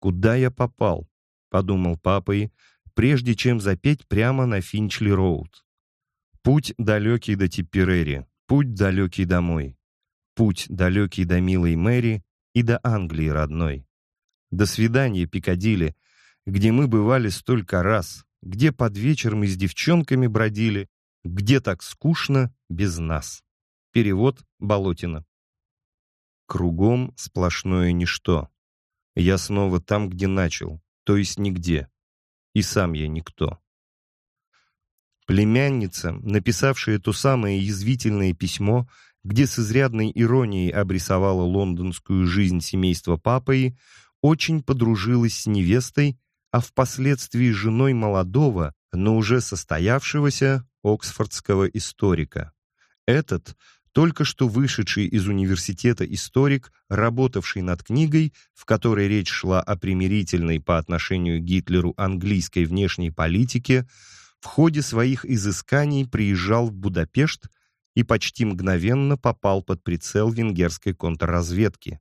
«Куда я попал?» — подумал папа и, прежде чем запеть прямо на Финчли-Роуд. Путь далекий до Типперери, путь далекий домой. Путь далекий до милой Мэри и до Англии родной. До свидания, Пикадилли, где мы бывали столько раз, где под вечер мы с девчонками бродили, где так скучно без нас. Перевод Болотина. Кругом сплошное ничто. Я снова там, где начал, то есть нигде. И сам я никто. Племянница, написавшая то самое язвительное письмо, где с изрядной иронией обрисовала лондонскую жизнь семейства Папаи, очень подружилась с невестой, а впоследствии женой молодого, но уже состоявшегося оксфордского историка. Этот, только что вышедший из университета историк, работавший над книгой, в которой речь шла о примирительной по отношению к Гитлеру английской внешней политике, в ходе своих изысканий приезжал в Будапешт и почти мгновенно попал под прицел венгерской контрразведки.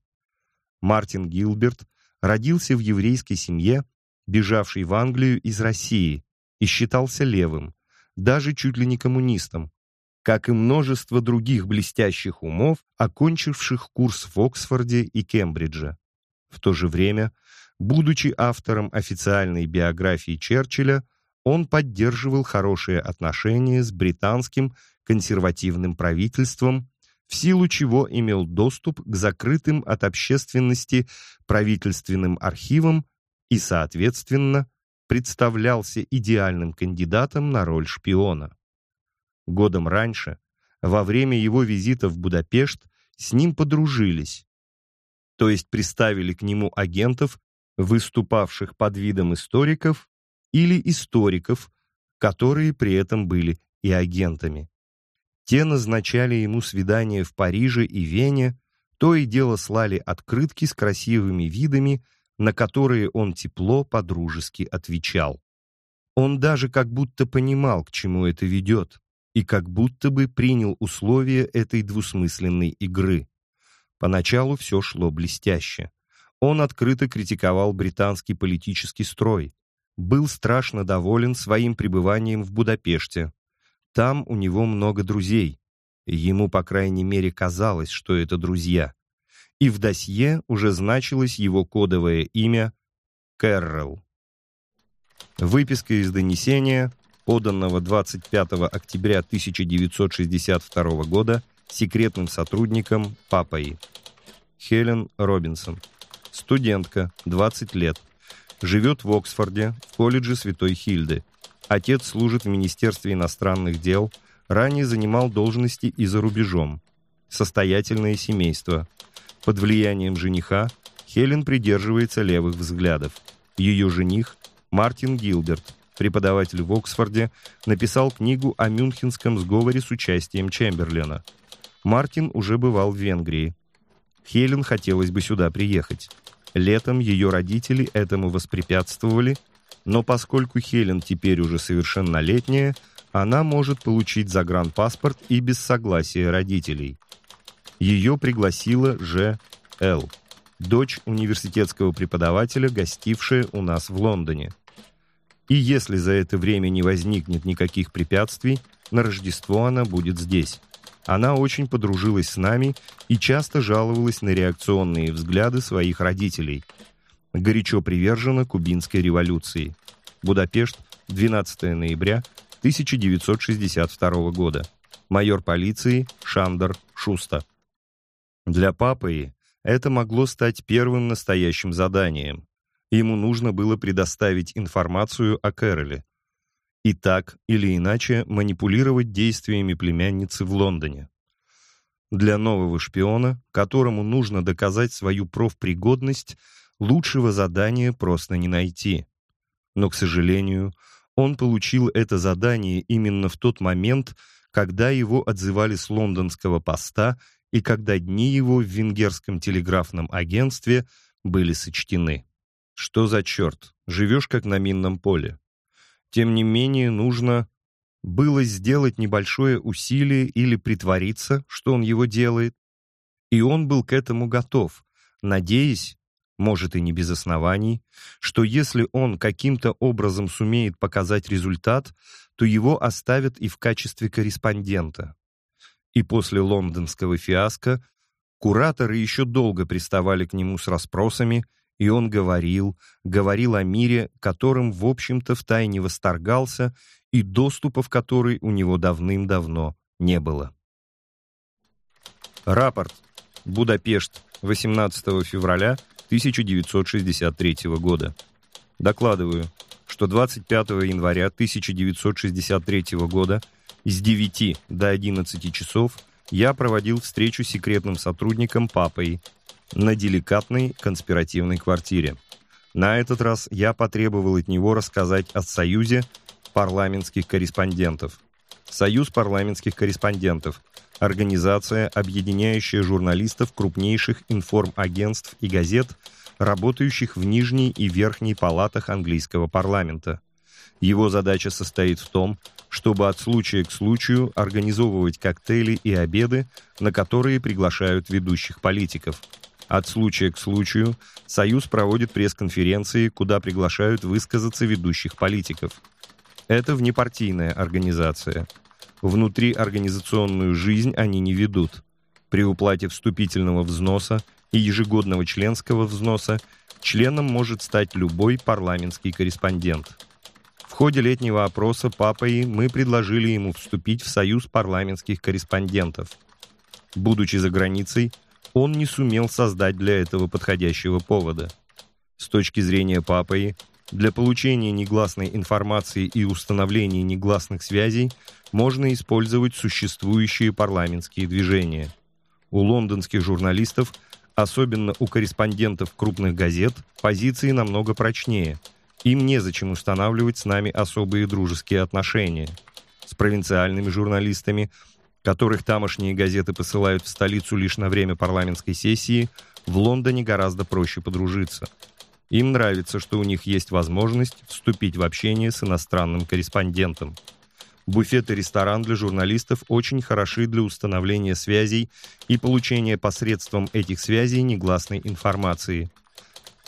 Мартин Гилберт родился в еврейской семье, бежавшей в Англию из России, и считался левым, даже чуть ли не коммунистом, как и множество других блестящих умов, окончивших курс в Оксфорде и Кембридже. В то же время, будучи автором официальной биографии Черчилля, он поддерживал хорошие отношения с британским консервативным правительством, в силу чего имел доступ к закрытым от общественности правительственным архивам и, соответственно, представлялся идеальным кандидатом на роль шпиона. Годом раньше, во время его визита в Будапешт, с ним подружились, то есть приставили к нему агентов, выступавших под видом историков, или историков, которые при этом были и агентами. Те назначали ему свидания в Париже и Вене, то и дело слали открытки с красивыми видами, на которые он тепло, подружески отвечал. Он даже как будто понимал, к чему это ведет, и как будто бы принял условия этой двусмысленной игры. Поначалу все шло блестяще. Он открыто критиковал британский политический строй, был страшно доволен своим пребыванием в Будапеште. Там у него много друзей. Ему, по крайней мере, казалось, что это друзья и в досье уже значилось его кодовое имя Кэрролл. Выписка из донесения, поданного 25 октября 1962 года секретным сотрудником Папаи. Хелен Робинсон. Студентка, 20 лет. Живет в Оксфорде, в колледже Святой Хильды. Отец служит в Министерстве иностранных дел, ранее занимал должности и за рубежом. Состоятельное семейство. Под влиянием жениха Хелен придерживается левых взглядов. Ее жених, Мартин Гилберт, преподаватель в Оксфорде, написал книгу о Мюнхенском сговоре с участием Чемберлена. Мартин уже бывал в Венгрии. Хелен хотелось бы сюда приехать. Летом ее родители этому воспрепятствовали, но поскольку Хелен теперь уже совершеннолетняя, она может получить загранпаспорт и без согласия родителей. Ее пригласила Ж. Л., дочь университетского преподавателя, гостившая у нас в Лондоне. И если за это время не возникнет никаких препятствий, на Рождество она будет здесь. Она очень подружилась с нами и часто жаловалась на реакционные взгляды своих родителей. Горячо привержена кубинской революции. Будапешт, 12 ноября 1962 года. Майор полиции Шандер Шуста. Для папы это могло стать первым настоящим заданием. Ему нужно было предоставить информацию о Кэроле. И так или иначе манипулировать действиями племянницы в Лондоне. Для нового шпиона, которому нужно доказать свою профпригодность, лучшего задания просто не найти. Но, к сожалению, он получил это задание именно в тот момент, когда его отзывали с лондонского поста и когда дни его в венгерском телеграфном агентстве были сочтены. Что за черт, живешь как на минном поле. Тем не менее, нужно было сделать небольшое усилие или притвориться, что он его делает, и он был к этому готов, надеясь, может и не без оснований, что если он каким-то образом сумеет показать результат, то его оставят и в качестве корреспондента. И после лондонского фиаско кураторы еще долго приставали к нему с расспросами, и он говорил, говорил о мире, которым, в общем-то, втайне восторгался, и доступа в который у него давным-давно не было. Рапорт. Будапешт. 18 февраля 1963 года. Докладываю, что 25 января 1963 года с 9 до 11 часов я проводил встречу с секретным сотрудником Папой на деликатной конспиративной квартире. На этот раз я потребовал от него рассказать о Союзе парламентских корреспондентов. Союз парламентских корреспондентов – организация, объединяющая журналистов крупнейших информагентств и газет, работающих в нижней и верхней палатах английского парламента. Его задача состоит в том, чтобы от случая к случаю организовывать коктейли и обеды, на которые приглашают ведущих политиков. От случая к случаю Союз проводит пресс-конференции, куда приглашают высказаться ведущих политиков. Это внепартийная организация. Внутри организационную жизнь они не ведут. При уплате вступительного взноса и ежегодного членского взноса членом может стать любой парламентский корреспондент. В ходе летнего опроса Папой мы предложили ему вступить в Союз парламентских корреспондентов. Будучи за границей, он не сумел создать для этого подходящего повода. С точки зрения Папой, для получения негласной информации и установления негласных связей можно использовать существующие парламентские движения. У лондонских журналистов, особенно у корреспондентов крупных газет, позиции намного прочнее. Им незачем устанавливать с нами особые дружеские отношения. С провинциальными журналистами, которых тамошние газеты посылают в столицу лишь на время парламентской сессии, в Лондоне гораздо проще подружиться – им нравится, что у них есть возможность вступить в общение с иностранным корреспондентом. Буфет и ресторан для журналистов очень хороши для установления связей и получения посредством этих связей негласной информации.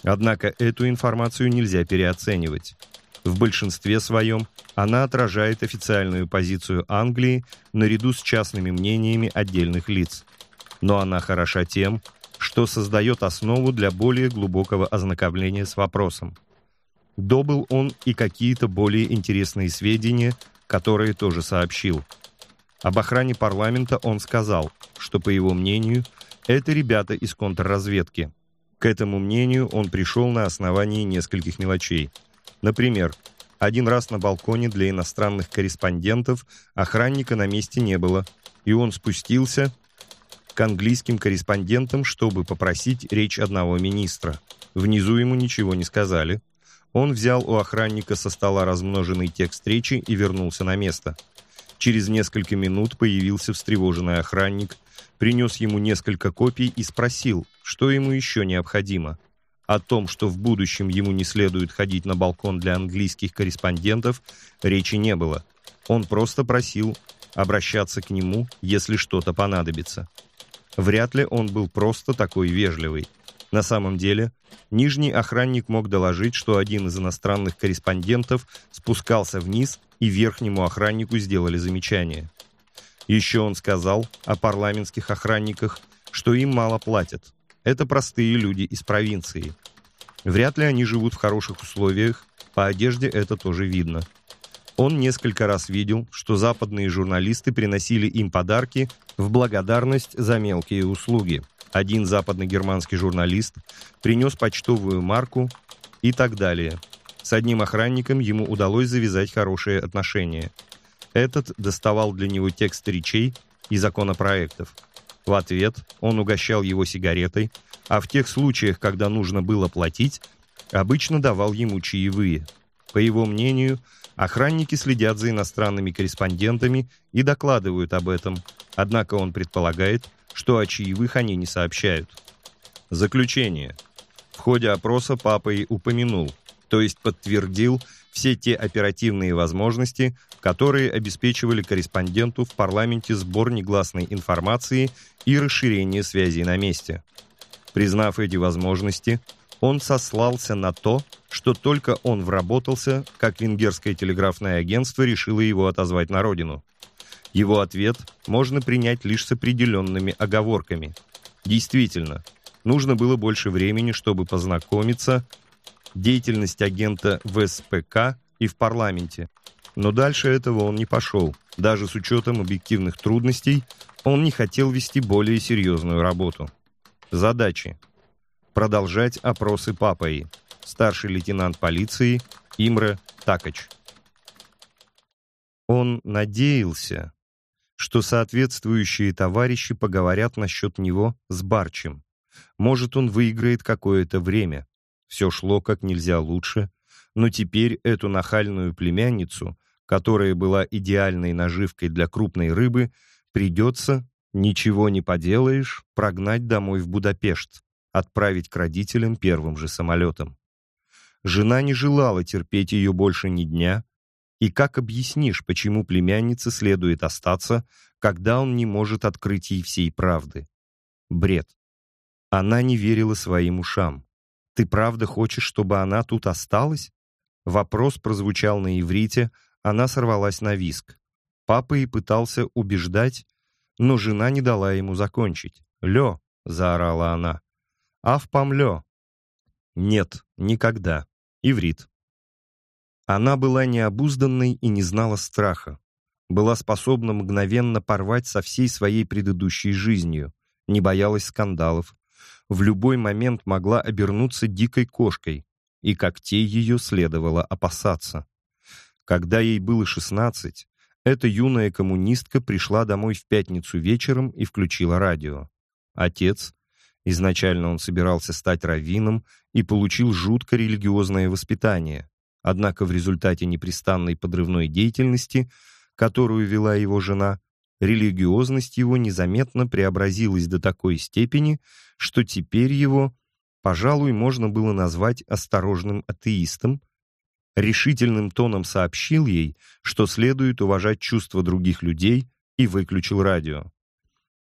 Однако эту информацию нельзя переоценивать. В большинстве своем она отражает официальную позицию Англии наряду с частными мнениями отдельных лиц. Но она хороша тем, что создает основу для более глубокого ознакомления с вопросом. Добыл он и какие-то более интересные сведения, которые тоже сообщил. Об охране парламента он сказал, что, по его мнению, это ребята из контрразведки. К этому мнению он пришел на основании нескольких мелочей. Например, один раз на балконе для иностранных корреспондентов охранника на месте не было, и он спустился к английским корреспондентам, чтобы попросить речь одного министра. Внизу ему ничего не сказали. Он взял у охранника со стола размноженный текст речи и вернулся на место. Через несколько минут появился встревоженный охранник, принес ему несколько копий и спросил, что ему еще необходимо. О том, что в будущем ему не следует ходить на балкон для английских корреспондентов, речи не было. Он просто просил обращаться к нему, если что-то понадобится. Вряд ли он был просто такой вежливый. На самом деле, нижний охранник мог доложить, что один из иностранных корреспондентов спускался вниз, и верхнему охраннику сделали замечание. Еще он сказал о парламентских охранниках, что им мало платят. Это простые люди из провинции. Вряд ли они живут в хороших условиях, по одежде это тоже видно. Он несколько раз видел, что западные журналисты приносили им подарки в благодарность за мелкие услуги. Один западно-германский журналист принес почтовую марку и так далее. С одним охранником ему удалось завязать хорошие отношения. Этот доставал для него текст речей и законопроектов. В ответ он угощал его сигаретой, а в тех случаях, когда нужно было платить, обычно давал ему чаевые. По его мнению, Охранники следят за иностранными корреспондентами и докладывают об этом, однако он предполагает, что о чаевых они не сообщают. Заключение. В ходе опроса папа и упомянул, то есть подтвердил все те оперативные возможности, которые обеспечивали корреспонденту в парламенте сбор негласной информации и расширение связей на месте. Признав эти возможности, Он сослался на то, что только он вработался, как венгерское телеграфное агентство решило его отозвать на родину. Его ответ можно принять лишь с определенными оговорками. Действительно, нужно было больше времени, чтобы познакомиться деятельность агента в СПК и в парламенте. Но дальше этого он не пошел. Даже с учетом объективных трудностей, он не хотел вести более серьезную работу. Задачи продолжать опросы Папаи. Старший лейтенант полиции Имре Такач. Он надеялся, что соответствующие товарищи поговорят насчет него с Барчем. Может, он выиграет какое-то время. Все шло как нельзя лучше, но теперь эту нахальную племянницу, которая была идеальной наживкой для крупной рыбы, придется, ничего не поделаешь, прогнать домой в Будапешт отправить к родителям первым же самолетом. Жена не желала терпеть ее больше ни дня, и как объяснишь, почему племяннице следует остаться, когда он не может открыть ей всей правды? Бред. Она не верила своим ушам. «Ты правда хочешь, чтобы она тут осталась?» Вопрос прозвучал на иврите, она сорвалась на виск. Папа и пытался убеждать, но жена не дала ему закончить. «Лё!» — заорала она. Авпамлё. Нет, никогда. Иврит. Она была необузданной и не знала страха. Была способна мгновенно порвать со всей своей предыдущей жизнью, не боялась скандалов. В любой момент могла обернуться дикой кошкой, и когтей ее следовало опасаться. Когда ей было шестнадцать, эта юная коммунистка пришла домой в пятницу вечером и включила радио. Отец, Изначально он собирался стать раввином и получил жутко религиозное воспитание. Однако в результате непрестанной подрывной деятельности, которую вела его жена, религиозность его незаметно преобразилась до такой степени, что теперь его, пожалуй, можно было назвать осторожным атеистом, решительным тоном сообщил ей, что следует уважать чувства других людей, и выключил радио.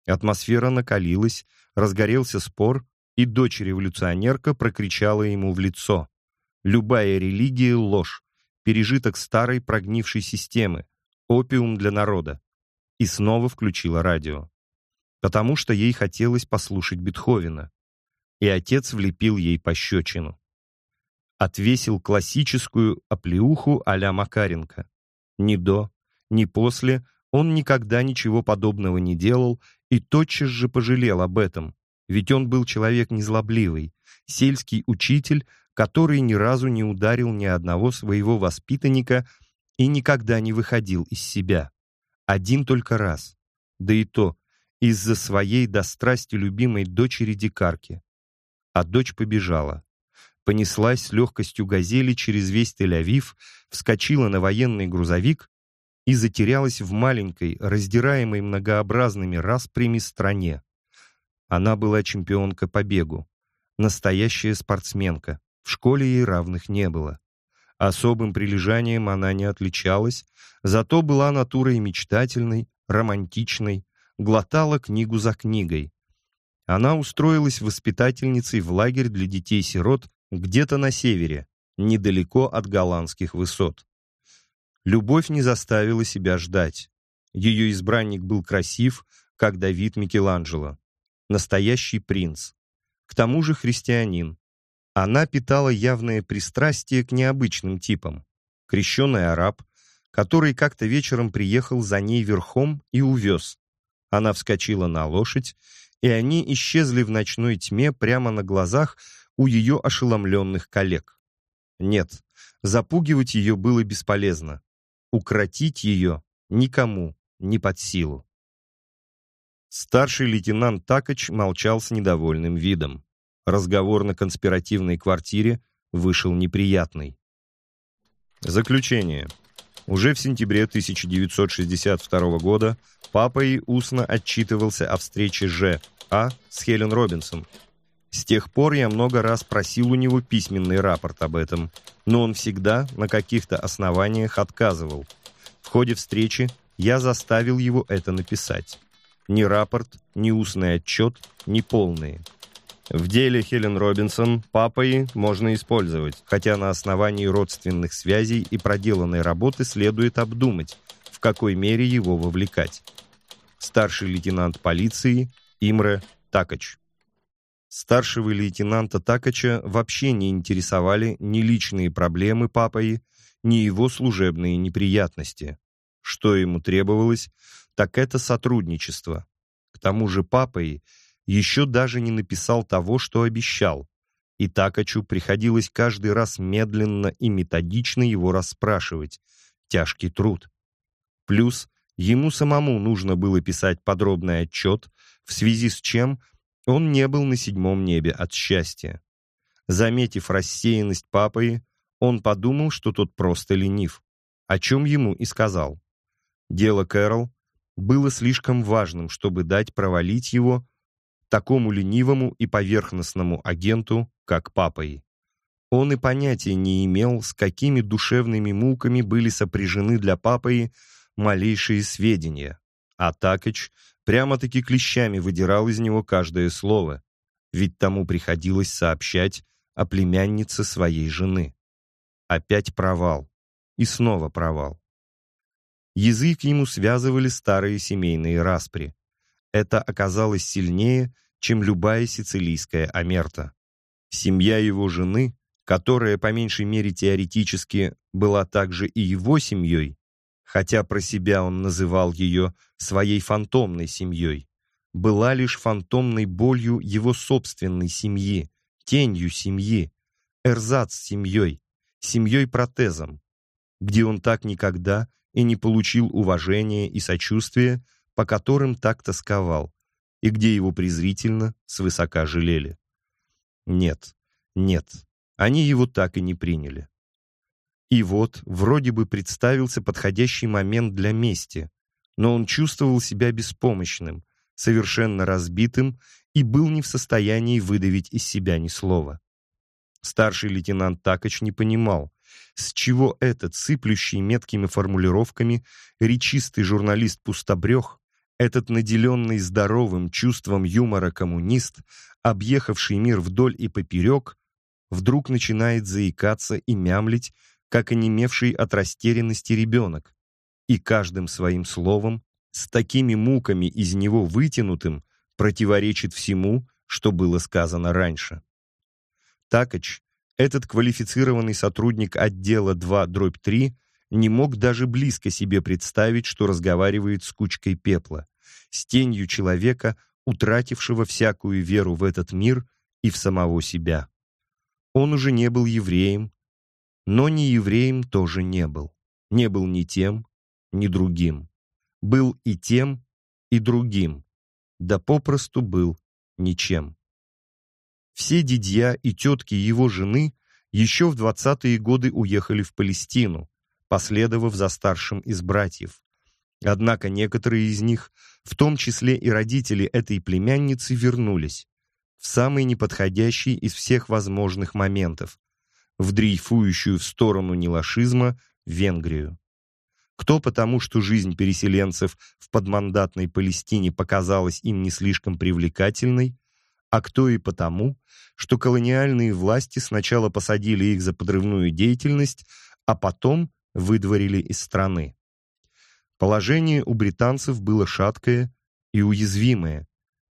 Атмосфера накалилась, разгорелся спор, и дочь-революционерка прокричала ему в лицо. «Любая религия — ложь, пережиток старой прогнившей системы, опиум для народа». И снова включила радио. Потому что ей хотелось послушать Бетховена. И отец влепил ей пощечину. Отвесил классическую оплеуху а-ля Макаренко. Ни до, ни после он никогда ничего подобного не делал и тотчас же пожалел об этом, ведь он был человек незлобливый, сельский учитель, который ни разу не ударил ни одного своего воспитанника и никогда не выходил из себя. Один только раз, да и то из-за своей до страсти любимой дочери-дикарки. А дочь побежала. Понеслась с легкостью газели через весь Тель-Авив, вскочила на военный грузовик и затерялась в маленькой, раздираемой многообразными распрями стране. Она была чемпионка по бегу, настоящая спортсменка, в школе ей равных не было. Особым прилежанием она не отличалась, зато была натурой мечтательной, романтичной, глотала книгу за книгой. Она устроилась воспитательницей в лагерь для детей-сирот где-то на севере, недалеко от голландских высот. Любовь не заставила себя ждать. Ее избранник был красив, как Давид Микеланджело. Настоящий принц. К тому же христианин. Она питала явное пристрастие к необычным типам. Крещеный араб, который как-то вечером приехал за ней верхом и увез. Она вскочила на лошадь, и они исчезли в ночной тьме прямо на глазах у ее ошеломленных коллег. Нет, запугивать ее было бесполезно. Укротить ее никому не под силу. Старший лейтенант Такач молчал с недовольным видом. Разговор на конспиративной квартире вышел неприятный. Заключение. Уже в сентябре 1962 года папа и устно отчитывался о встрече Ж. А. с Хелен Робинсон. С тех пор я много раз просил у него письменный рапорт об этом, но он всегда на каких-то основаниях отказывал. В ходе встречи я заставил его это написать. Ни рапорт, ни устный отчет, ни полные. В деле Хелен Робинсон папой можно использовать, хотя на основании родственных связей и проделанной работы следует обдумать, в какой мере его вовлекать. Старший лейтенант полиции Имре Такач. Старшего лейтенанта Такача вообще не интересовали ни личные проблемы папой, ни его служебные неприятности. Что ему требовалось, так это сотрудничество. К тому же папой еще даже не написал того, что обещал, и Такачу приходилось каждый раз медленно и методично его расспрашивать. Тяжкий труд. Плюс ему самому нужно было писать подробный отчет, в связи с чем он не был на седьмом небе от счастья. Заметив рассеянность папы, он подумал, что тот просто ленив, о чем ему и сказал. Дело Кэрол было слишком важным, чтобы дать провалить его такому ленивому и поверхностному агенту, как папой. Он и понятия не имел, с какими душевными муками были сопряжены для папы малейшие сведения. А Такач прямо-таки клещами выдирал из него каждое слово, ведь тому приходилось сообщать о племяннице своей жены. Опять провал. И снова провал. Язык ему связывали старые семейные распри. Это оказалось сильнее, чем любая сицилийская омерта. Семья его жены, которая по меньшей мере теоретически была также и его семьей, хотя про себя он называл ее своей фантомной семьей, была лишь фантомной болью его собственной семьи, тенью семьи, эрзац семьей, семьей-протезом, где он так никогда и не получил уважения и сочувствия, по которым так тосковал, и где его презрительно, свысока жалели. Нет, нет, они его так и не приняли. И вот, вроде бы представился подходящий момент для мести, но он чувствовал себя беспомощным, совершенно разбитым и был не в состоянии выдавить из себя ни слова. Старший лейтенант Такач не понимал, с чего этот, сыплющий меткими формулировками, речистый журналист-пустобрех, этот наделенный здоровым чувством юмора коммунист, объехавший мир вдоль и поперек, вдруг начинает заикаться и мямлить, как онемевший от растерянности ребенок, и каждым своим словом, с такими муками из него вытянутым, противоречит всему, что было сказано раньше. Такач, этот квалифицированный сотрудник отдела 2-3, не мог даже близко себе представить, что разговаривает с кучкой пепла, с тенью человека, утратившего всякую веру в этот мир и в самого себя. Он уже не был евреем, но ни евреем тоже не был. Не был ни тем, ни другим. Был и тем, и другим. Да попросту был ничем. Все дядья и тетки его жены еще в двадцатые годы уехали в Палестину, последовав за старшим из братьев. Однако некоторые из них, в том числе и родители этой племянницы, вернулись в самый неподходящий из всех возможных моментов, в дрейфующую в сторону нелашизма Венгрию. Кто потому, что жизнь переселенцев в подмандатной Палестине показалась им не слишком привлекательной, а кто и потому, что колониальные власти сначала посадили их за подрывную деятельность, а потом выдворили из страны. Положение у британцев было шаткое и уязвимое.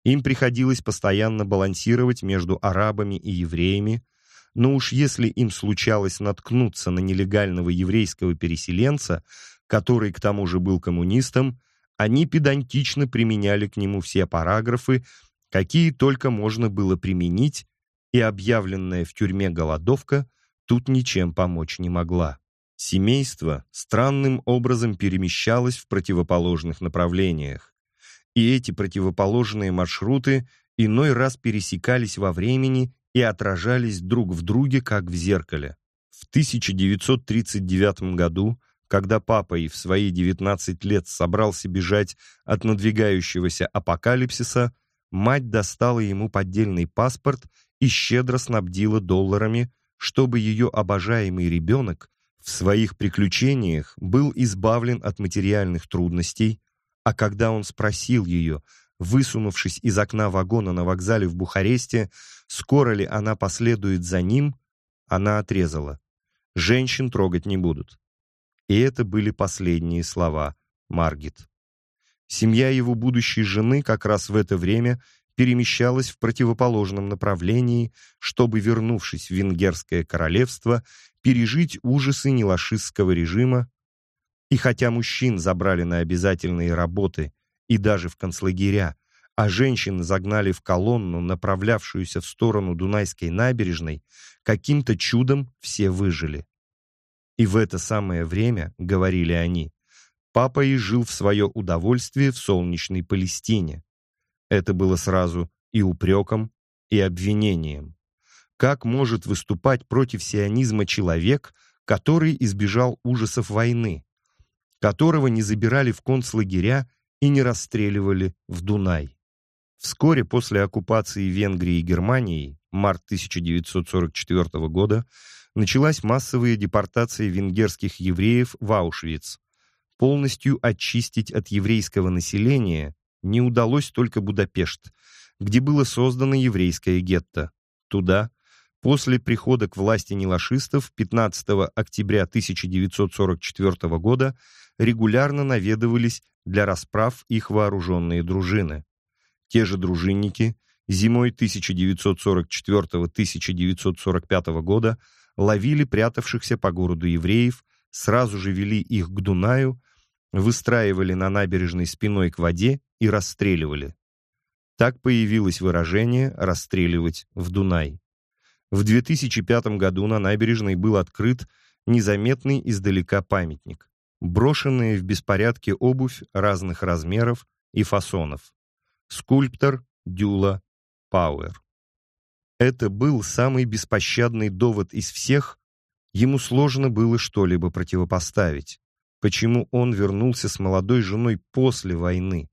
Им приходилось постоянно балансировать между арабами и евреями, но уж если им случалось наткнуться на нелегального еврейского переселенца, который к тому же был коммунистом, они педантично применяли к нему все параграфы, какие только можно было применить, и объявленная в тюрьме голодовка тут ничем помочь не могла. Семейство странным образом перемещалось в противоположных направлениях. И эти противоположные маршруты иной раз пересекались во времени и отражались друг в друге, как в зеркале. В 1939 году, когда папа и в свои 19 лет собрался бежать от надвигающегося апокалипсиса, мать достала ему поддельный паспорт и щедро снабдила долларами, чтобы ее обожаемый ребенок в своих приключениях был избавлен от материальных трудностей, а когда он спросил ее, высунувшись из окна вагона на вокзале в Бухаресте, скоро ли она последует за ним, она отрезала. Женщин трогать не будут. И это были последние слова Маргит. Семья его будущей жены как раз в это время перемещалась в противоположном направлении, чтобы, вернувшись в Венгерское королевство, пережить ужасы нелашистского режима, и хотя мужчин забрали на обязательные работы и даже в концлагеря, а женщин загнали в колонну, направлявшуюся в сторону Дунайской набережной, каким-то чудом все выжили. И в это самое время, говорили они, папа и жил в свое удовольствие в солнечной Палестине. Это было сразу и упреком, и обвинением. Как может выступать против сионизма человек, который избежал ужасов войны, которого не забирали в концлагеря и не расстреливали в Дунай? Вскоре после оккупации Венгрии и Германии, март 1944 года, началась массовая депортация венгерских евреев в Аушвиц. Полностью очистить от еврейского населения не удалось только Будапешт, где было создано еврейское гетто. Туда, после прихода к власти нелашистов 15 октября 1944 года, регулярно наведывались для расправ их вооруженные дружины. Те же дружинники зимой 1944-1945 года ловили прятавшихся по городу евреев, сразу же вели их к Дунаю, выстраивали на набережной спиной к воде и расстреливали. Так появилось выражение «расстреливать в Дунай». В 2005 году на набережной был открыт незаметный издалека памятник. Брошенная в беспорядке обувь разных размеров и фасонов. Скульптор Дюла Пауэр. Это был самый беспощадный довод из всех, ему сложно было что-либо противопоставить. Почему он вернулся с молодой женой после войны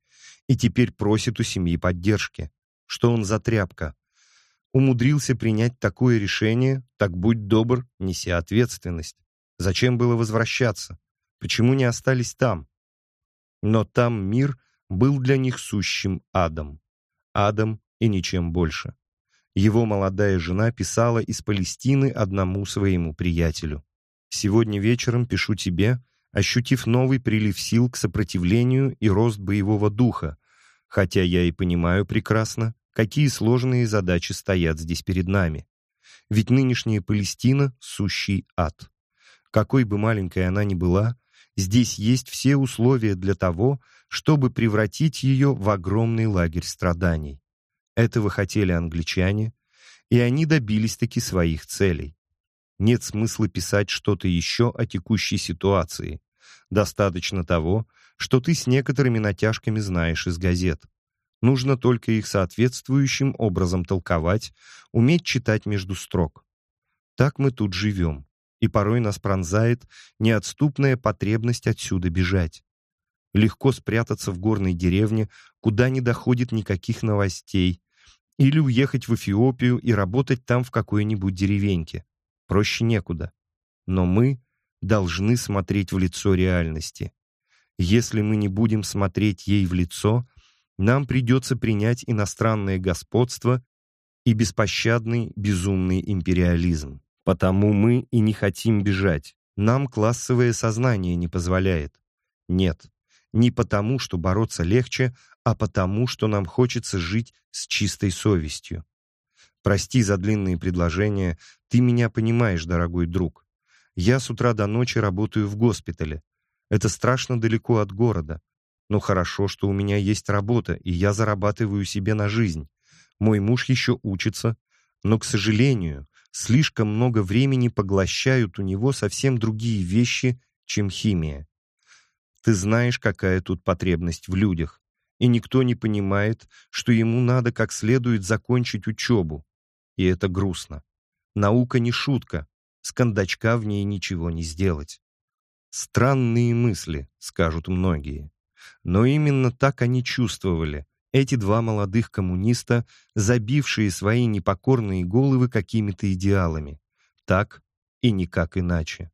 и теперь просит у семьи поддержки? Что он за тряпка? Умудрился принять такое решение, так будь добр, неси ответственность. Зачем было возвращаться? Почему не остались там? Но там мир был для них сущим адом. Адом и ничем больше. Его молодая жена писала из Палестины одному своему приятелю. «Сегодня вечером пишу тебе, ощутив новый прилив сил к сопротивлению и рост боевого духа, хотя я и понимаю прекрасно, какие сложные задачи стоят здесь перед нами. Ведь нынешняя Палестина — сущий ад. Какой бы маленькой она ни была, здесь есть все условия для того, чтобы превратить ее в огромный лагерь страданий. Этого хотели англичане, и они добились-таки своих целей. Нет смысла писать что-то еще о текущей ситуации. Достаточно того, что ты с некоторыми натяжками знаешь из газет. Нужно только их соответствующим образом толковать, уметь читать между строк. Так мы тут живем, и порой нас пронзает неотступная потребность отсюда бежать. Легко спрятаться в горной деревне, куда не доходит никаких новостей, или уехать в Эфиопию и работать там в какой-нибудь деревеньке. Проще некуда. Но мы должны смотреть в лицо реальности. Если мы не будем смотреть ей в лицо, нам придется принять иностранное господство и беспощадный безумный империализм. Потому мы и не хотим бежать. Нам классовое сознание не позволяет. Нет, не потому, что бороться легче, а потому, что нам хочется жить с чистой совестью. Прости за длинные предложения, ты меня понимаешь, дорогой друг. Я с утра до ночи работаю в госпитале. Это страшно далеко от города. Но хорошо, что у меня есть работа, и я зарабатываю себе на жизнь. Мой муж еще учится, но, к сожалению, слишком много времени поглощают у него совсем другие вещи, чем химия. Ты знаешь, какая тут потребность в людях, и никто не понимает, что ему надо как следует закончить учебу. И это грустно. Наука не шутка, с кондачка в ней ничего не сделать. Странные мысли, скажут многие. Но именно так они чувствовали, эти два молодых коммуниста, забившие свои непокорные головы какими-то идеалами. Так и никак иначе.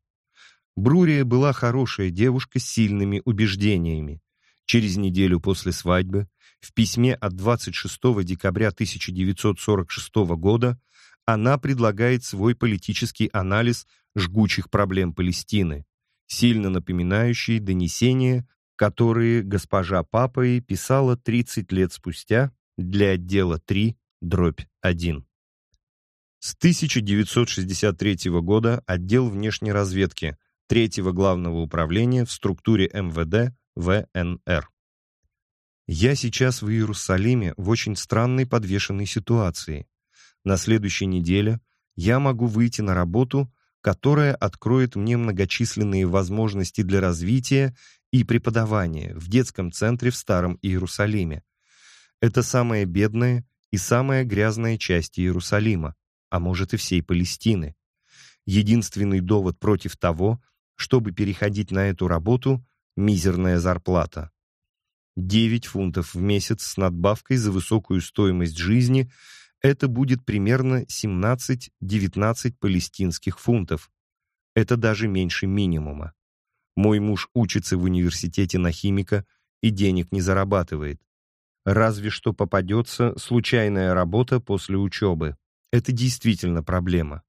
Брурия была хорошая девушка с сильными убеждениями. Через неделю после свадьбы, В письме от 26 декабря 1946 года она предлагает свой политический анализ жгучих проблем Палестины, сильно напоминающий донесения, которые госпожа Папой писала 30 лет спустя для отдела 3, дробь 1. С 1963 года отдел внешней разведки третьего главного управления в структуре МВД ВНР. Я сейчас в Иерусалиме в очень странной подвешенной ситуации. На следующей неделе я могу выйти на работу, которая откроет мне многочисленные возможности для развития и преподавания в детском центре в Старом Иерусалиме. Это самая бедная и самая грязная часть Иерусалима, а может и всей Палестины. Единственный довод против того, чтобы переходить на эту работу – мизерная зарплата. 9 фунтов в месяц с надбавкой за высокую стоимость жизни – это будет примерно 17-19 палестинских фунтов. Это даже меньше минимума. Мой муж учится в университете на химика и денег не зарабатывает. Разве что попадется случайная работа после учебы. Это действительно проблема.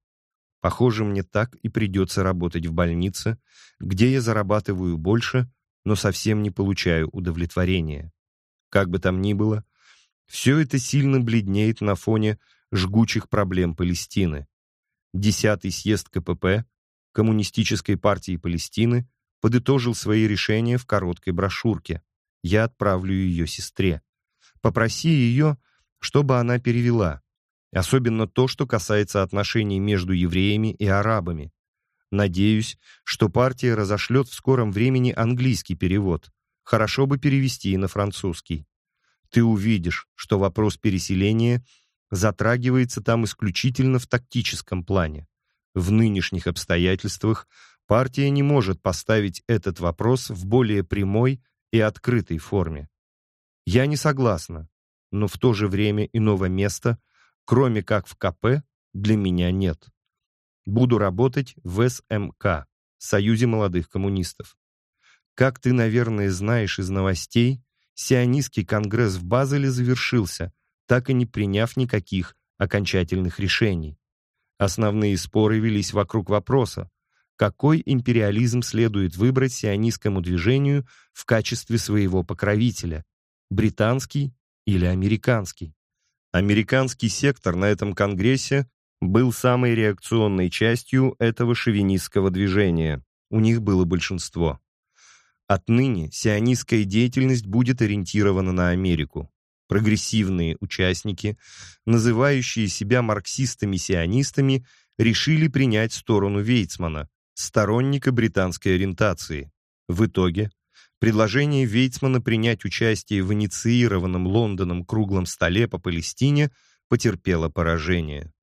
Похоже, мне так и придется работать в больнице, где я зарабатываю больше, но совсем не получаю удовлетворения. Как бы там ни было, все это сильно бледнеет на фоне жгучих проблем Палестины. Десятый съезд КПП, Коммунистической партии Палестины, подытожил свои решения в короткой брошюрке. Я отправлю ее сестре. Попроси ее, чтобы она перевела. Особенно то, что касается отношений между евреями и арабами. Надеюсь, что партия разошлет в скором времени английский перевод. Хорошо бы перевести и на французский. Ты увидишь, что вопрос переселения затрагивается там исключительно в тактическом плане. В нынешних обстоятельствах партия не может поставить этот вопрос в более прямой и открытой форме. Я не согласна, но в то же время иного места, кроме как в КП, для меня нет. Буду работать в СМК, Союзе молодых коммунистов. Как ты, наверное, знаешь из новостей, сионистский конгресс в Базеле завершился, так и не приняв никаких окончательных решений. Основные споры велись вокруг вопроса, какой империализм следует выбрать сионистскому движению в качестве своего покровителя – британский или американский. Американский сектор на этом конгрессе был самой реакционной частью этого шовинистского движения. У них было большинство. Отныне сионистская деятельность будет ориентирована на Америку. Прогрессивные участники, называющие себя марксистами-сионистами, решили принять сторону Вейцмана, сторонника британской ориентации. В итоге предложение Вейцмана принять участие в инициированном Лондоном круглом столе по Палестине потерпело поражение.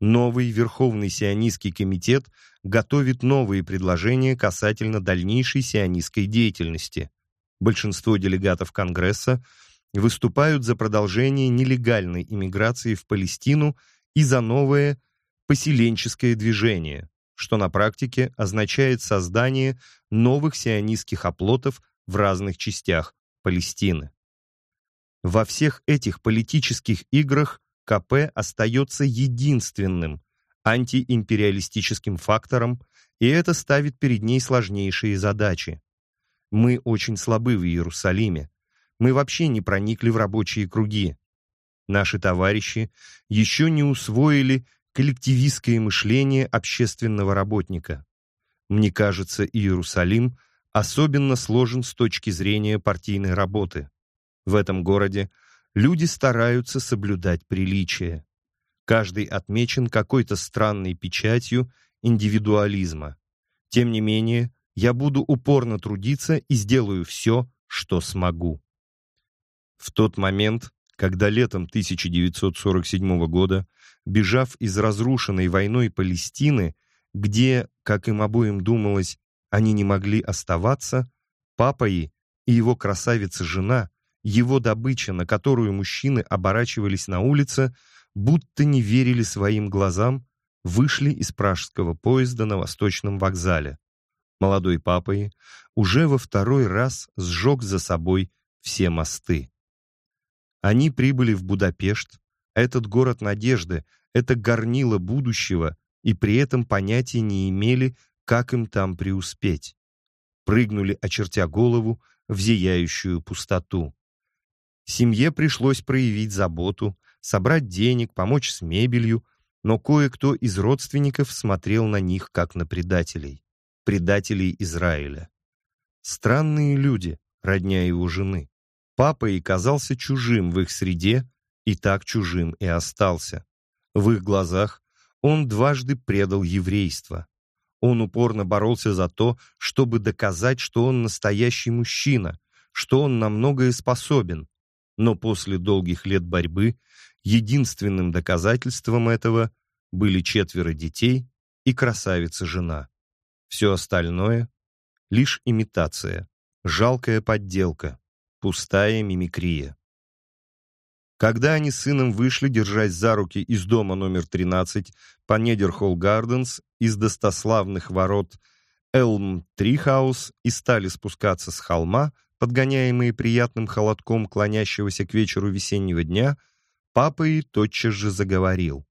Новый Верховный сионистский комитет готовит новые предложения касательно дальнейшей сионистской деятельности. Большинство делегатов Конгресса выступают за продолжение нелегальной иммиграции в Палестину и за новое поселенческое движение, что на практике означает создание новых сионистских оплотов в разных частях Палестины. Во всех этих политических играх КП остается единственным антиимпериалистическим фактором, и это ставит перед ней сложнейшие задачи. Мы очень слабы в Иерусалиме. Мы вообще не проникли в рабочие круги. Наши товарищи еще не усвоили коллективистское мышление общественного работника. Мне кажется, Иерусалим особенно сложен с точки зрения партийной работы. В этом городе люди стараются соблюдать приличие. Каждый отмечен какой-то странной печатью индивидуализма. Тем не менее, я буду упорно трудиться и сделаю все, что смогу. В тот момент, когда летом 1947 года, бежав из разрушенной войной Палестины, где, как им обоим думалось, они не могли оставаться, папа и его красавица-жена его добыча, на которую мужчины оборачивались на улице, будто не верили своим глазам, вышли из пражского поезда на Восточном вокзале. Молодой папой уже во второй раз сжег за собой все мосты. Они прибыли в Будапешт, этот город надежды, это горнило будущего, и при этом понятия не имели, как им там преуспеть. Прыгнули, очертя голову, в зияющую пустоту. Семье пришлось проявить заботу, собрать денег, помочь с мебелью, но кое-кто из родственников смотрел на них как на предателей, предателей Израиля. Странные люди, родня его жены. Папа и казался чужим в их среде, и так чужим и остался. В их глазах он дважды предал еврейство. Он упорно боролся за то, чтобы доказать, что он настоящий мужчина, что он на многое способен. Но после долгих лет борьбы единственным доказательством этого были четверо детей и красавица-жена. Все остальное — лишь имитация, жалкая подделка, пустая мимикрия. Когда они с сыном вышли, держась за руки из дома номер 13 по Недерхолл Гарденс из достославных ворот Элм Трихаус и стали спускаться с холма, подгоняемые приятным холодком клонящегося к вечеру весеннего дня, папа и тотчас же заговорил.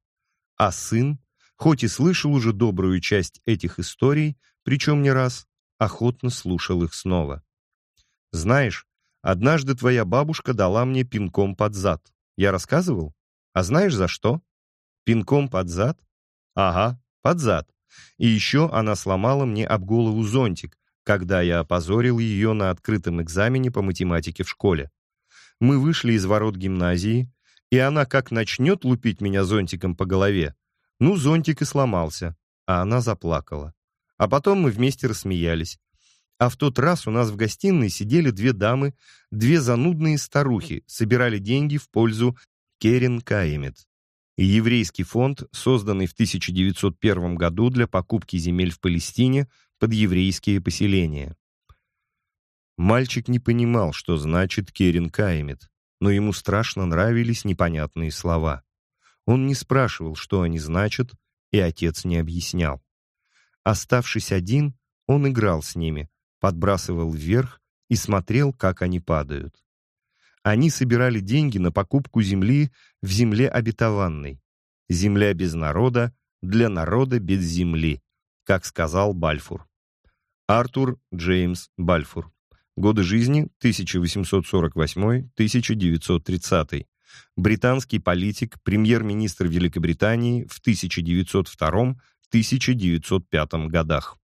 А сын, хоть и слышал уже добрую часть этих историй, причем не раз, охотно слушал их снова. «Знаешь, однажды твоя бабушка дала мне пинком под зад. Я рассказывал? А знаешь за что? Пинком под зад? Ага, под зад. И еще она сломала мне об голову зонтик, когда я опозорил ее на открытом экзамене по математике в школе. Мы вышли из ворот гимназии, и она как начнет лупить меня зонтиком по голове. Ну, зонтик и сломался, а она заплакала. А потом мы вместе рассмеялись. А в тот раз у нас в гостиной сидели две дамы, две занудные старухи, собирали деньги в пользу Керен Каемет. И еврейский фонд, созданный в 1901 году для покупки земель в Палестине под еврейские поселения. Мальчик не понимал, что значит Керен Каемет, но ему страшно нравились непонятные слова. Он не спрашивал, что они значат, и отец не объяснял. Оставшись один, он играл с ними, подбрасывал вверх и смотрел, как они падают. Они собирали деньги на покупку земли в земле обетованной. Земля без народа для народа без земли, как сказал Бальфур. Артур Джеймс Бальфур. Годы жизни 1848-1930. Британский политик, премьер-министр Великобритании в 1902-1905 годах.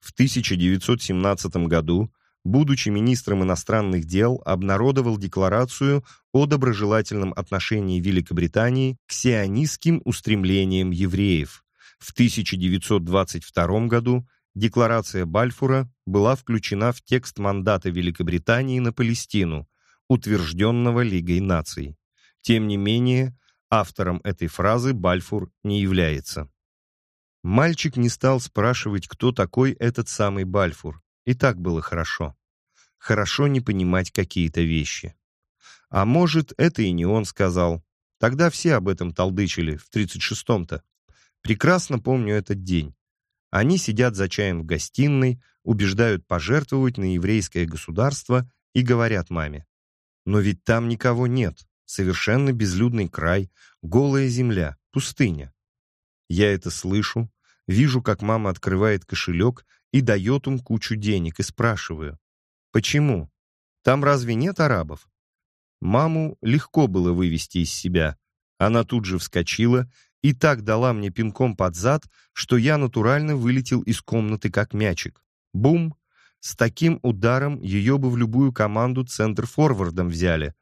В 1917 году, будучи министром иностранных дел, обнародовал декларацию о доброжелательном отношении Великобритании к сионистским устремлениям евреев. В 1922 году декларация Бальфура была включена в текст мандата Великобритании на Палестину, утвержденного Лигой наций. Тем не менее, автором этой фразы Бальфур не является. Мальчик не стал спрашивать, кто такой этот самый Бальфур. И так было хорошо. Хорошо не понимать какие-то вещи. А может, это и не он сказал. Тогда все об этом толдычили, в 36-м-то. Прекрасно помню этот день. Они сидят за чаем в гостиной, убеждают пожертвовать на еврейское государство и говорят маме. Но ведь там никого нет. Совершенно безлюдный край, голая земля, пустыня. Я это слышу, Вижу, как мама открывает кошелек и дает им кучу денег, и спрашиваю, почему? Там разве нет арабов? Маму легко было вывести из себя. Она тут же вскочила и так дала мне пинком под зад, что я натурально вылетел из комнаты как мячик. Бум! С таким ударом ее бы в любую команду центр-форвардом взяли.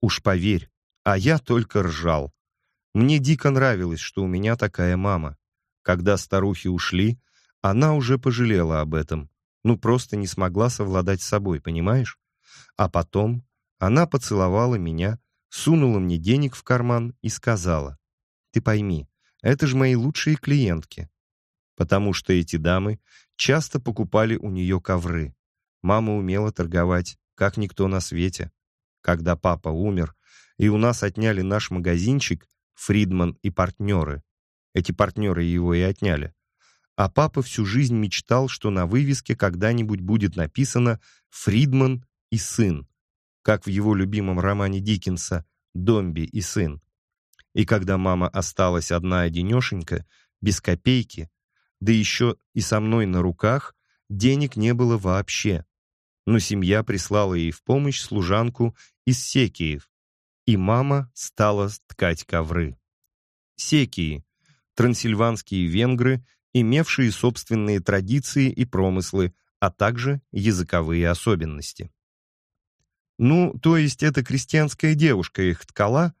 Уж поверь, а я только ржал. Мне дико нравилось, что у меня такая мама. Когда старухи ушли, она уже пожалела об этом. Ну, просто не смогла совладать с собой, понимаешь? А потом она поцеловала меня, сунула мне денег в карман и сказала, «Ты пойми, это же мои лучшие клиентки». Потому что эти дамы часто покупали у нее ковры. Мама умела торговать, как никто на свете. Когда папа умер, и у нас отняли наш магазинчик, Фридман и партнеры, эти партнеры его и отняли. А папа всю жизнь мечтал, что на вывеске когда-нибудь будет написано «Фридман и сын», как в его любимом романе Диккенса Домби и сын. И когда мама осталась одна-одинешенька, без копейки, да еще и со мной на руках, денег не было вообще. Но семья прислала ей в помощь служанку из Секиев, и мама стала ткать ковры. Секии — трансильванские венгры, имевшие собственные традиции и промыслы, а также языковые особенности. Ну, то есть эта крестьянская девушка их ткала,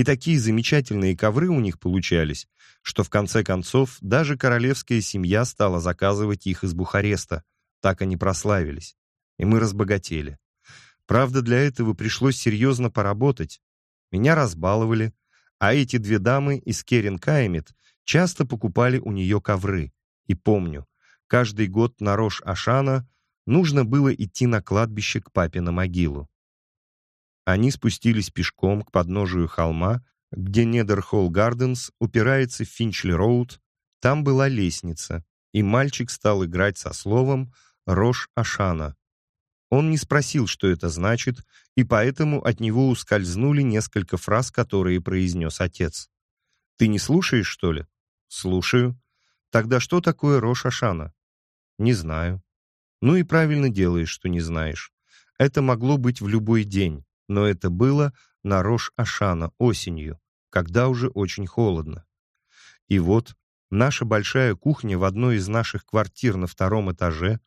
и такие замечательные ковры у них получались, что в конце концов даже королевская семья стала заказывать их из Бухареста, так они прославились, и мы разбогатели. Правда, для этого пришлось серьезно поработать. Меня разбаловали, а эти две дамы из Керен Каймит часто покупали у нее ковры. И помню, каждый год на рожь Ашана нужно было идти на кладбище к папе на могилу. Они спустились пешком к подножию холма, где Недерхолл Гарденс упирается в Финчли-Роуд. Там была лестница, и мальчик стал играть со словом «Рош Ашана». Он не спросил, что это значит, и поэтому от него ускользнули несколько фраз, которые произнес отец. «Ты не слушаешь, что ли?» «Слушаю». «Тогда что такое Рош Ашана?» «Не знаю». «Ну и правильно делаешь, что не знаешь. Это могло быть в любой день но это было на Рош-Ашана осенью, когда уже очень холодно. И вот наша большая кухня в одной из наших квартир на втором этаже,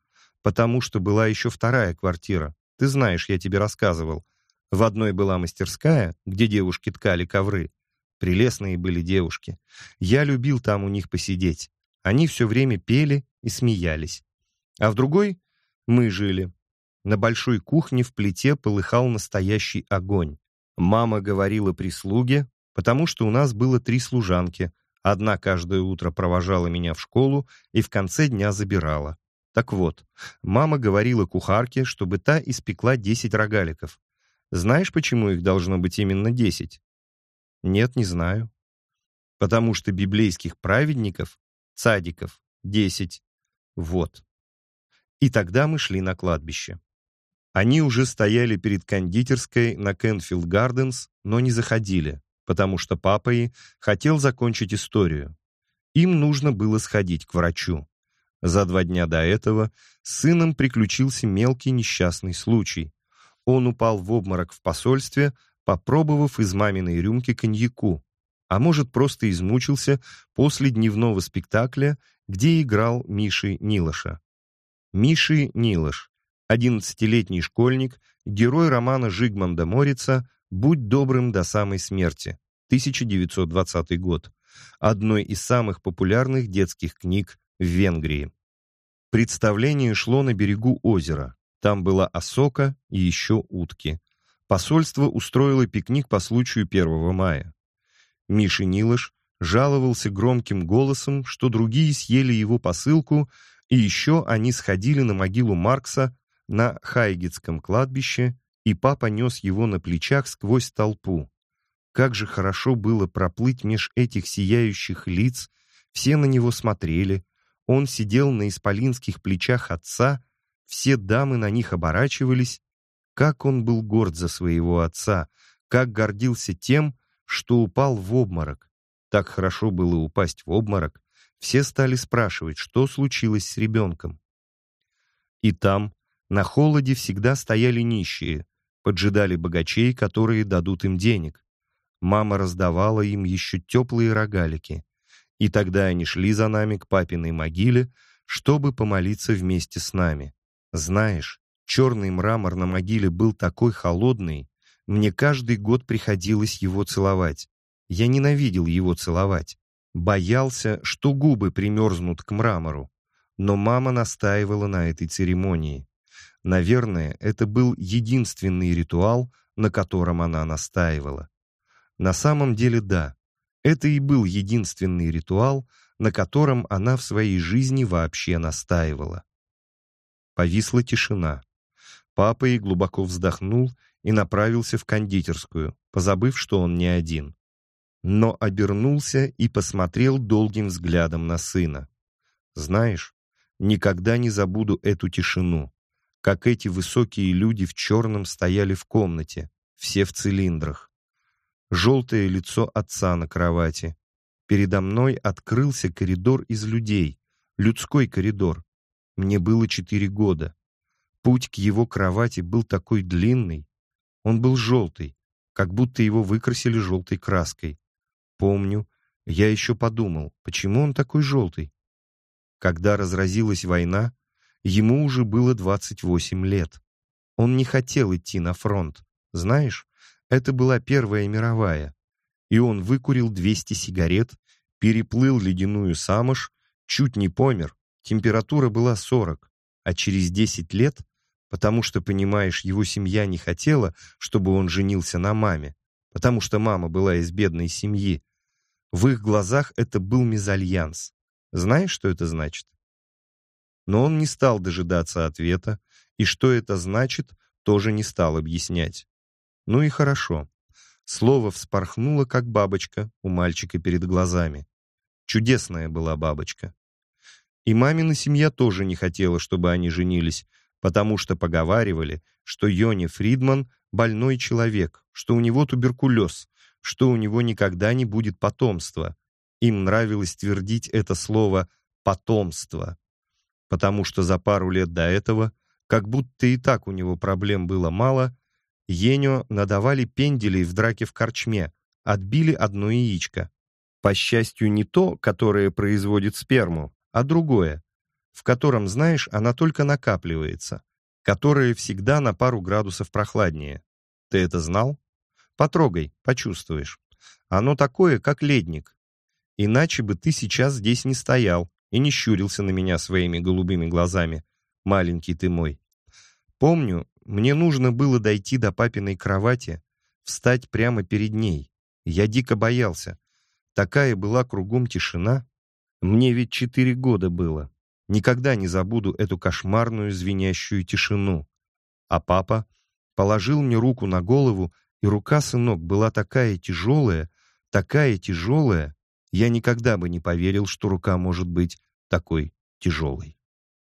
потому что была еще вторая квартира, ты знаешь, я тебе рассказывал. В одной была мастерская, где девушки ткали ковры. Прелестные были девушки. Я любил там у них посидеть. Они все время пели и смеялись. А в другой мы жили, на большой кухне в плите полыхал настоящий огонь. Мама говорила прислуге, потому что у нас было три служанки. Одна каждое утро провожала меня в школу и в конце дня забирала. Так вот, мама говорила кухарке, чтобы та испекла 10 рогаликов. Знаешь, почему их должно быть именно 10? Нет, не знаю. Потому что библейских праведников, цадиков, 10. Вот. И тогда мы шли на кладбище. Они уже стояли перед кондитерской на Кенфилд Гарденс, но не заходили, потому что папа и хотел закончить историю. Им нужно было сходить к врачу. За два дня до этого с сыном приключился мелкий несчастный случай. Он упал в обморок в посольстве, попробовав из маминой рюмки коньяку, а может, просто измучился после дневного спектакля, где играл Миши Нилоша. Миши Нилош 11-летний школьник, герой романа Жигманда Морица «Будь добрым до самой смерти», 1920 год, одной из самых популярных детских книг в Венгрии. Представление шло на берегу озера. Там была осока и еще утки. Посольство устроило пикник по случаю 1 мая. Миша Нилыш жаловался громким голосом, что другие съели его посылку, и еще они сходили на могилу Маркса на Хайгетском кладбище, и папа нес его на плечах сквозь толпу. Как же хорошо было проплыть меж этих сияющих лиц, все на него смотрели, он сидел на исполинских плечах отца, все дамы на них оборачивались. Как он был горд за своего отца, как гордился тем, что упал в обморок. Так хорошо было упасть в обморок. Все стали спрашивать, что случилось с ребенком. И там, на холоде всегда стояли нищие, поджидали богачей, которые дадут им денег. Мама раздавала им еще теплые рогалики, и тогда они шли за нами к папиной могиле, чтобы помолиться вместе с нами. Знаешь, черный мрамор на могиле был такой холодный, мне каждый год приходилось его целовать. Я ненавидел его целовать. Боялся, что губы примерзнут к мрамору. Но мама настаивала на этой церемонии. Наверное, это был единственный ритуал, на котором она настаивала. На самом деле, да, это и был единственный ритуал, на котором она в своей жизни вообще настаивала. Повисла тишина. Папа и глубоко вздохнул и направился в кондитерскую, позабыв, что он не один. Но обернулся и посмотрел долгим взглядом на сына. «Знаешь, никогда не забуду эту тишину как эти высокие люди в черном стояли в комнате, все в цилиндрах. желтое лицо отца на кровати. Передо мной открылся коридор из людей, людской коридор. Мне было четыре года. Путь к его кровати был такой длинный. Он был желтый, как будто его выкрасили желтой краской. Помню, я еще подумал, почему он такой желтый? Когда разразилась война, ему уже было 28 лет. Он не хотел идти на фронт. Знаешь, это была Первая мировая. И он выкурил 200 сигарет, переплыл ледяную Самош, чуть не помер. Температура была 40. А через 10 лет, потому что, понимаешь, его семья не хотела, чтобы он женился на маме, потому что мама была из бедной семьи, в их глазах это был мезальянс. Знаешь, что это значит? Но он не стал дожидаться ответа, и что это значит, тоже не стал объяснять. Ну и хорошо. Слово вспорхнуло, как бабочка у мальчика перед глазами. Чудесная была бабочка. И мамина семья тоже не хотела, чтобы они женились, потому что поговаривали, что Йони Фридман больной человек, что у него туберкулез, что у него никогда не будет потомства. Им нравилось твердить это слово «потомство», потому что за пару лет до этого, как будто и так у него проблем было мало, Еню надавали пенделей в драке в корчме, отбили одно яичко. По счастью, не то, которое производит сперму, а другое, в котором, знаешь, она только накапливается, которое всегда на пару градусов прохладнее. Ты это знал? Потрогай, почувствуешь. Оно такое, как ледник. Иначе бы ты сейчас здесь не стоял и не щурился на меня своими голубыми глазами. Маленький ты мой. Помню, мне нужно было дойти до папиной кровати, встать прямо перед ней. Я дико боялся. Такая была кругом тишина. Мне ведь четыре года было. Никогда не забуду эту кошмарную звенящую тишину. А папа положил мне руку на голову и рука, сынок, была такая тяжелая, такая тяжелая, я никогда бы не поверил, что рука может быть такой тяжелой.